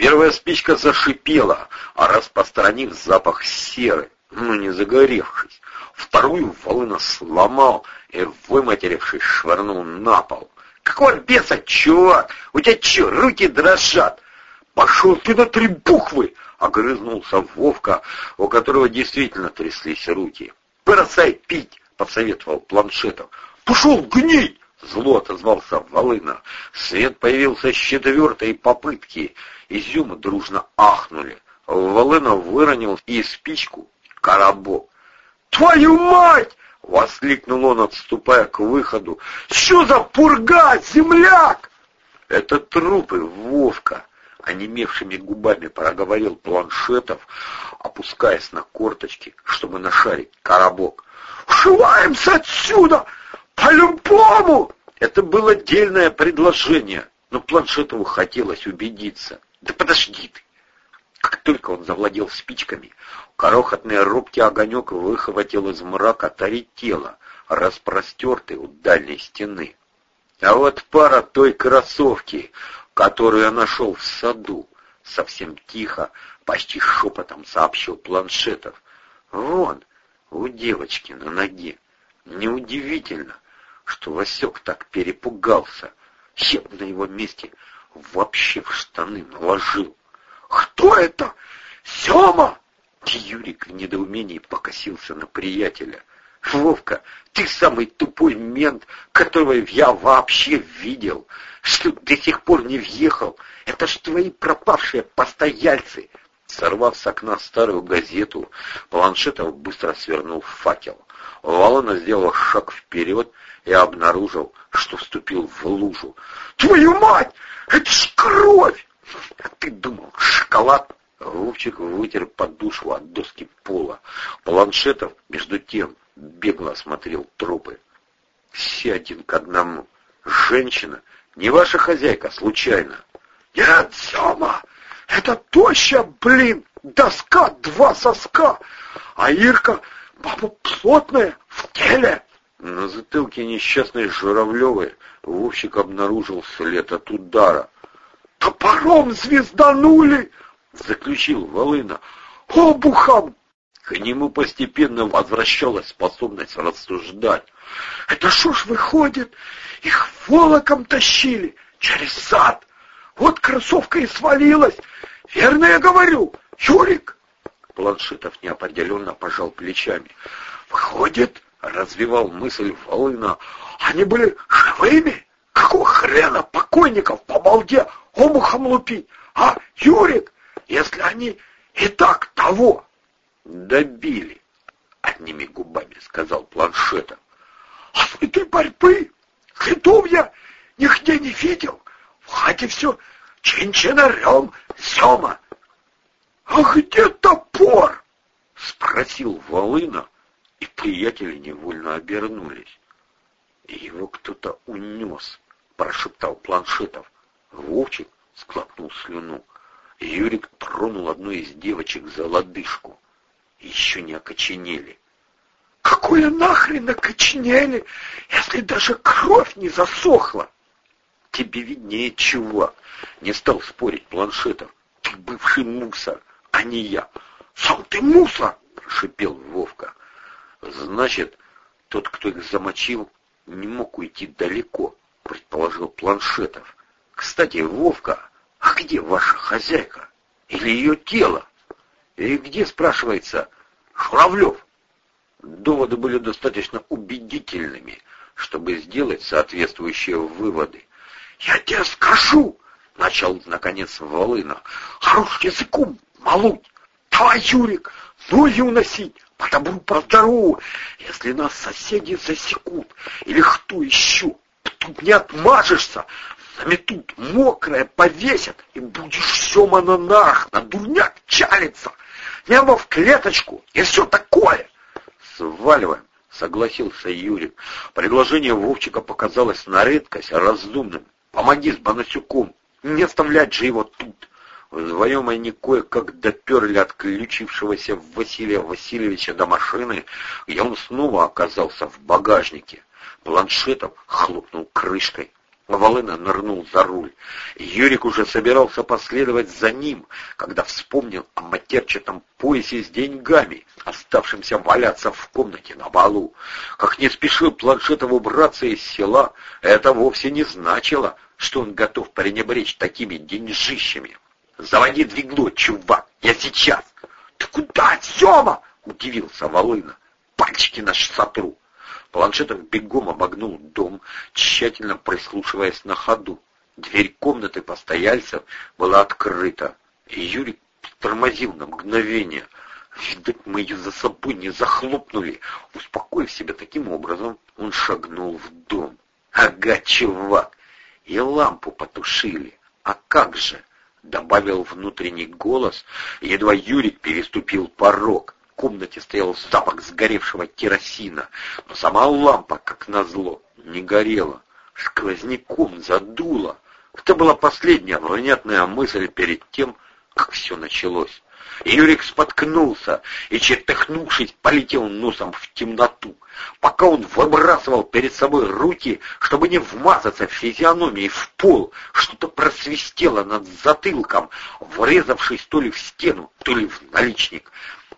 Первая спичка зашипела, а распространив запах серы, но не загоревшись. Вторую Волына сломал и, выматерившись, швырнул на пол. «Какого беса, чувак? У тебя что, руки дрожат?» «Пошел ты на три буквы!» — огрызнулся Вовка, у которого действительно тряслись руки. «Бросай пить!» — посоветовал Планшетов. «Пошел гнить!» — зло отозвался Волына. Свет появился с четвертой попытки. Изюмы дружно ахнули. Волына выронил и спичку коробок. «Твою мать!» — воскликнул он, отступая к выходу. «Что за пурга, земляк?» «Это трупы, Вовка!» — онемевшими губами проговорил Планшетов, опускаясь на корточки, чтобы нашарить коробок. «Ушиваемся отсюда! По-любому!» Это было отдельное предложение, но Планшетову хотелось убедиться. «Да подожди ты!» Как только он завладел спичками, крохотный робкий огонек выхватил из мрака тари тело, распростертый у дальней стены. А вот пара той кроссовки, которую я нашел в саду, совсем тихо, почти шепотом сообщил Планшетов. Вон, у девочки на ноге. Неудивительно, что Васек так перепугался. Я на его месте вообще в штаны наложил. «Кто это? Сема?» Юрик в недоумении покосился на приятеля. «Вовка, ты самый тупой мент, которого я вообще видел. Что до сих пор не въехал? Это ж твои пропавшие постояльцы!» Сорвав с окна старую газету, Планшетов быстро свернул в факел. Волона сделал шаг вперед и обнаружил, что вступил в лужу. «Твою мать! Это ж кровь!» А ты думал, шоколад? Вовчик вытер подушку от доски пола. Планшетов, между тем, бегло осмотрел трупы. Все один к одному. Женщина, не ваша хозяйка, случайно. Нет, Сема, это тоща, блин, доска, два соска. А Ирка, баба плотная, в теле. На затылке несчастной Журавлевой Вовчик обнаружил след от удара. «Топором звезданули!» — заключил Волына. «Обухом!» К нему постепенно возвращалась способность рассуждать. «Это что ж выходит? Их волоком тащили через сад. Вот кроссовка и свалилась. Верно я говорю, Юрик?» Планшетов неопределенно пожал плечами. «Выходит, — развивал мысль Волына, — они были живыми? Какого хрена покойников по балде обухом лупить? А, Юрик, если они и так того добили, одними губами сказал планшетом. А этой борьбы хитов я нигде не видел. В хате все чинчинарем, Сема. А где топор? Спросил Волына, и приятели невольно обернулись. Его кто-то унес, прошептал Планшетов. Вовчик склопнул слюну. Юрик тронул одну из девочек за лодыжку. Еще не окоченели. «Какое нахрен окоченели, если даже кровь не засохла?» «Тебе виднее, чувак!» — не стал спорить Планшетов. «Ты бывший мусор, а не я!» «Сам ты мусор!» — прошипел Вовка. «Значит, тот, кто их замочил, не мог уйти далеко», — предположил Планшетов. «Кстати, Вовка, а где ваша хозяйка? Или ее тело? И где, спрашивается, Журавлев? Доводы были достаточно убедительными, чтобы сделать соответствующие выводы. «Я тебе скажу!» — начал, наконец, Волына. «Хорош языком молоть! Давай, Юрик, ноги уносить, потому по здорову, если нас соседи засекут, или кто еще, тут не отмажешься, Заметут мокрое, повесят, и будешь все на нах, на дурняк чалиться. Небо в клеточку и все такое. Сваливаем, согласился Юрий. Предложение Вовчика показалось на редкость разумным. Помоги с Бонасюком, не оставлять же его тут. Вдвоем они кое-как доперли отключившегося Василия Васильевича до машины, и он снова оказался в багажнике. Планшетом хлопнул крышкой. Волына нырнул за руль. Юрик уже собирался последовать за ним, когда вспомнил о матерчатом поясе с деньгами, оставшимся валяться в комнате на балу. Как не спешил Планшетов убраться из села, это вовсе не значило, что он готов пренебречь такими деньжищами. «Заводи двигло, чувак, я сейчас!» «Ты куда, Сема?» — удивился Волына. «Пальчики наши сотру!» Планшетов бегом обогнул дом, тщательно прислушиваясь на ходу. Дверь комнаты постояльцев была открыта, и Юрий тормозил на мгновение. Видать, мы ее за собой не захлопнули. Успокоив себя таким образом, он шагнул в дом. «Ага, чувак! И лампу потушили. А как же?» — добавил внутренний голос, едва Юрик переступил порог комнате стоял запах сгоревшего керосина, но сама лампа, как назло, не горела. Сквозняком задуло. Это была последняя внятная мысль перед тем, как все началось. Юрик споткнулся и, чертыхнувшись, полетел носом в темноту. Пока он выбрасывал перед собой руки, чтобы не вмазаться в физиономии в пол, что-то просвистело над затылком, врезавшись то ли в стену, то ли в наличник.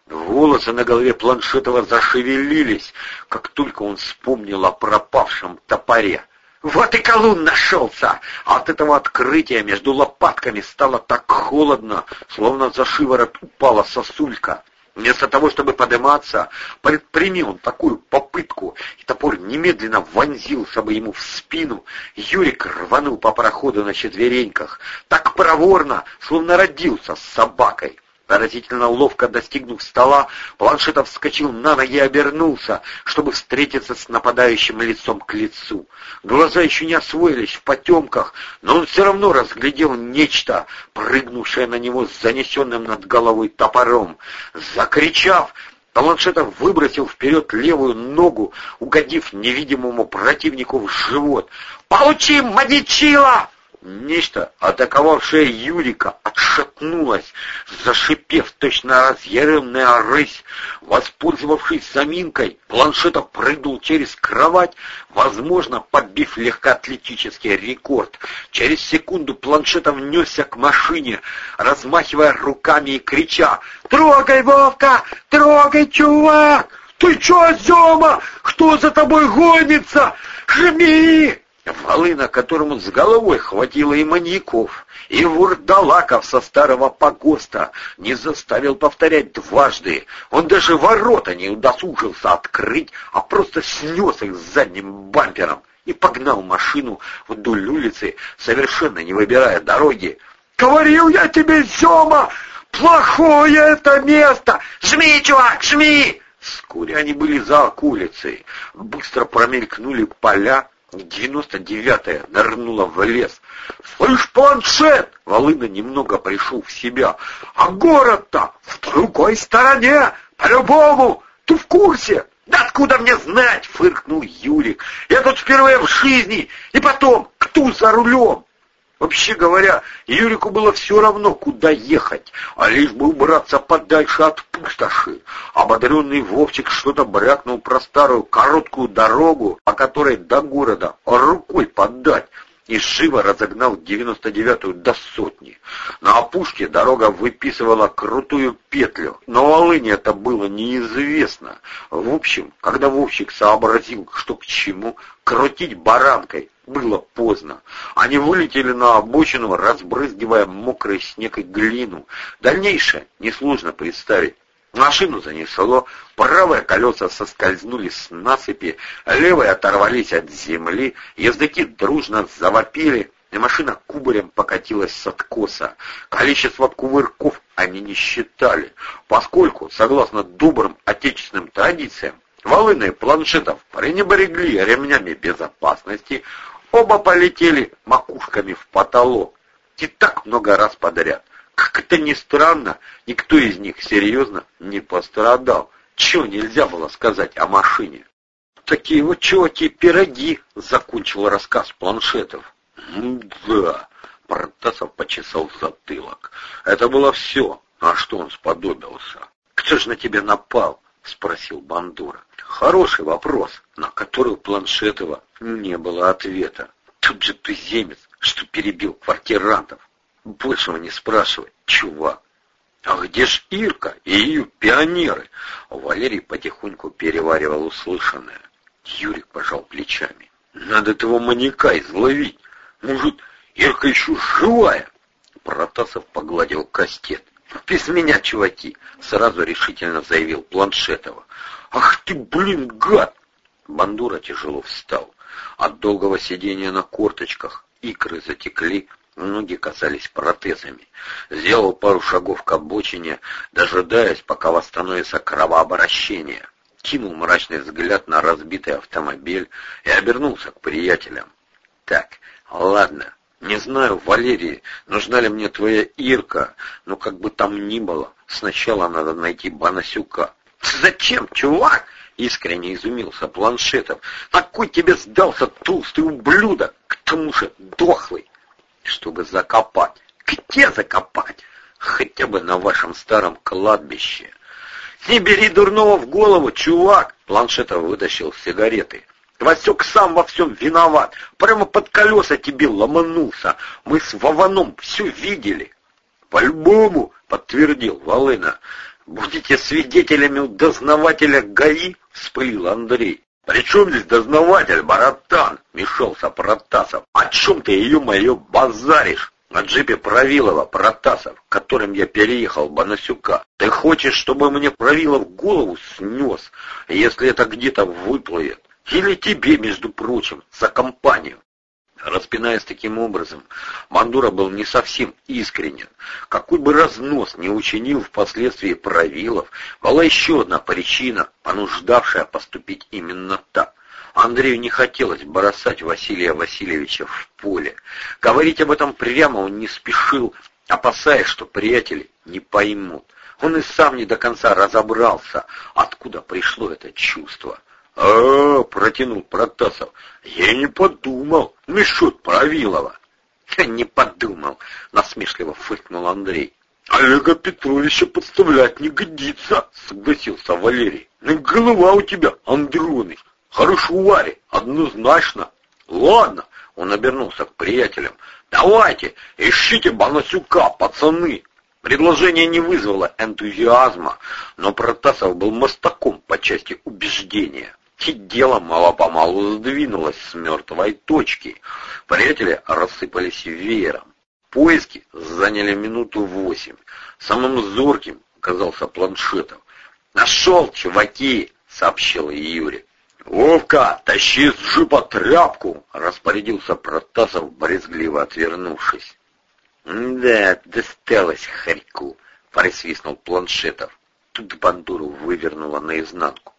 Волосы на голове Планшетова зашевелились, как только он вспомнил о пропавшем топоре. Вот и колун нашелся! От этого открытия между лопатками стало так холодно, словно за шиворот упала сосулька. Вместо того, чтобы подниматься, предприми он такую попытку, и топор немедленно вонзился бы ему в спину. Юрик рванул по проходу на четвереньках, так проворно, словно родился с собакой. Поразительно ловко достигнув стола, Планшетов вскочил на ноги и обернулся, чтобы встретиться с нападающим лицом к лицу. Глаза еще не освоились в потемках, но он все равно разглядел нечто, прыгнувшее на него с занесенным над головой топором. Закричав, Планшетов выбросил вперед левую ногу, угодив невидимому противнику в живот. «Получи, мадичила!» Нечто, атаковавшее Юрика, отшатнулось, зашипев точно разъяренная рысь. Воспользовавшись заминкой, Планшетов прыгнул через кровать, возможно, подбив легкоатлетический рекорд. Через секунду Планшетов несся к машине, размахивая руками и крича «Трогай, Вовка! Трогай, чувак! Ты чё, Зёма? Кто за тобой гонится? Жми!» Волына, которому с головой хватило и маньяков, и вурдалаков со старого погоста, не заставил повторять дважды. Он даже ворота не удосужился открыть, а просто снес их с задним бампером и погнал машину вдоль улицы, совершенно не выбирая дороги. «Говорил я тебе, Сёма, плохое это место! Жми, чувак, жми!» Вскоре они были за околицей, быстро промелькнули поля, Девяносто девятая нырнула в лес. «Слышь, планшет!» Волына немного пришел в себя. «А город-то в другой стороне! По-любому! Ты в курсе?» «Да откуда мне знать?» — фыркнул Юрик. «Я тут впервые в жизни! И потом, кто за рулем?» Вообще говоря, Юрику было все равно, куда ехать, а лишь бы убраться подальше от пустоши. Ободренный Вовчик что-то брякнул про старую короткую дорогу, по которой до города рукой подать, и живо разогнал 99-ю до сотни. На опушке дорога выписывала крутую петлю, но Волыне это было неизвестно. В общем, когда Вовчик сообразил, что к чему, крутить баранкой было поздно. Они вылетели на обочину, разбрызгивая мокрый снег и глину. Дальнейшее несложно представить. Машину занесло, правые колеса соскользнули с насыпи, левые оторвались от земли, языки дружно завопили, и машина кубарем покатилась с откоса. Количество кувырков они не считали, поскольку, согласно добрым отечественным традициям, волыны планшетов пренебрегли ремнями безопасности, оба полетели макушками в потолок. И так много раз подряд. Как это ни странно, никто из них серьезно не пострадал. Чего нельзя было сказать о машине? Такие вот чуваки пироги, закончил рассказ планшетов. Да, Протасов почесал затылок. Это было все, на что он сподобился. Кто же на тебя напал? Спросил Бандура. Хороший вопрос, на который у Планшетова не было ответа. Тут же туземец, что перебил квартирантов. Большего не спрашивай, чувак. А где ж Ирка и ее пионеры? Валерий потихоньку переваривал услышанное. Юрик пожал плечами. Надо этого маньяка изловить. Может, Ирка еще живая? Протасов погладил кастет. «Без меня, чуваки!» — сразу решительно заявил Планшетова. «Ах ты, блин, гад!» Бандура тяжело встал. От долгого сидения на корточках икры затекли, ноги казались протезами. Сделал пару шагов к обочине, дожидаясь, пока восстановится кровообращение. Кинул мрачный взгляд на разбитый автомобиль и обернулся к приятелям. «Так, ладно, не знаю, Валерий, нужна ли мне твоя Ирка, но как бы там ни было, сначала надо найти Банасюка. Зачем, чувак? Искренне изумился Планшетов. Такой тебе сдался толстый ублюдок, к тому же дохлый. Чтобы закопать. Где закопать? Хотя бы на вашем старом кладбище. Не бери дурного в голову, чувак! Планшетов вытащил сигареты. Васек сам во всем виноват. Прямо под колеса тебе ломанулся. Мы с Вованом все видели. По-любому, подтвердил Волына. Будете свидетелями у дознавателя ГАИ? Вспылил Андрей. «При чем здесь дознаватель, баратан?» — мешался Протасов. «О чем ты, ее мое, базаришь?» «На джипе Правилова, Протасов, которым я переехал Банасюка. Ты хочешь, чтобы мне Правилов голову снес, если это где-то выплывет? Или тебе, между прочим, за компанию. Распинаясь таким образом, Мандура был не совсем искренен. Какой бы разнос не учинил впоследствии Правилов, была еще одна причина, понуждавшая поступить именно так. Андрею не хотелось бросать Василия Васильевича в поле. Говорить об этом прямо он не спешил, опасаясь, что приятели не поймут. Он и сам не до конца разобрался, откуда пришло это чувство. А, протянул Протасов. Я не подумал. Насчет Правилова. Не подумал, насмешливо фыркнул Андрей. Олега Петровича подставлять не годится, согласился Валерий. Ну, голова у тебя, Андроны. Хорошо, Варя, однозначно. Ладно, он обернулся к приятелям. Давайте, ищите Банасюка, пацаны. Предложение не вызвало энтузиазма, но Протасов был мостаком по части убеждения. Дело мало-помалу сдвинулось с мертвой точки. Приятели рассыпались веером. Поиски заняли минуту восемь. Самым зорким оказался планшетом. «Нашел, чуваки!» — сообщил Юрий. «Вовка, тащи с джипа тряпку!» — распорядился Протасов, брезгливо отвернувшись. «Да, досталось хорьку!» — присвистнул Планшетов. Тут бандуру вывернуло наизнанку.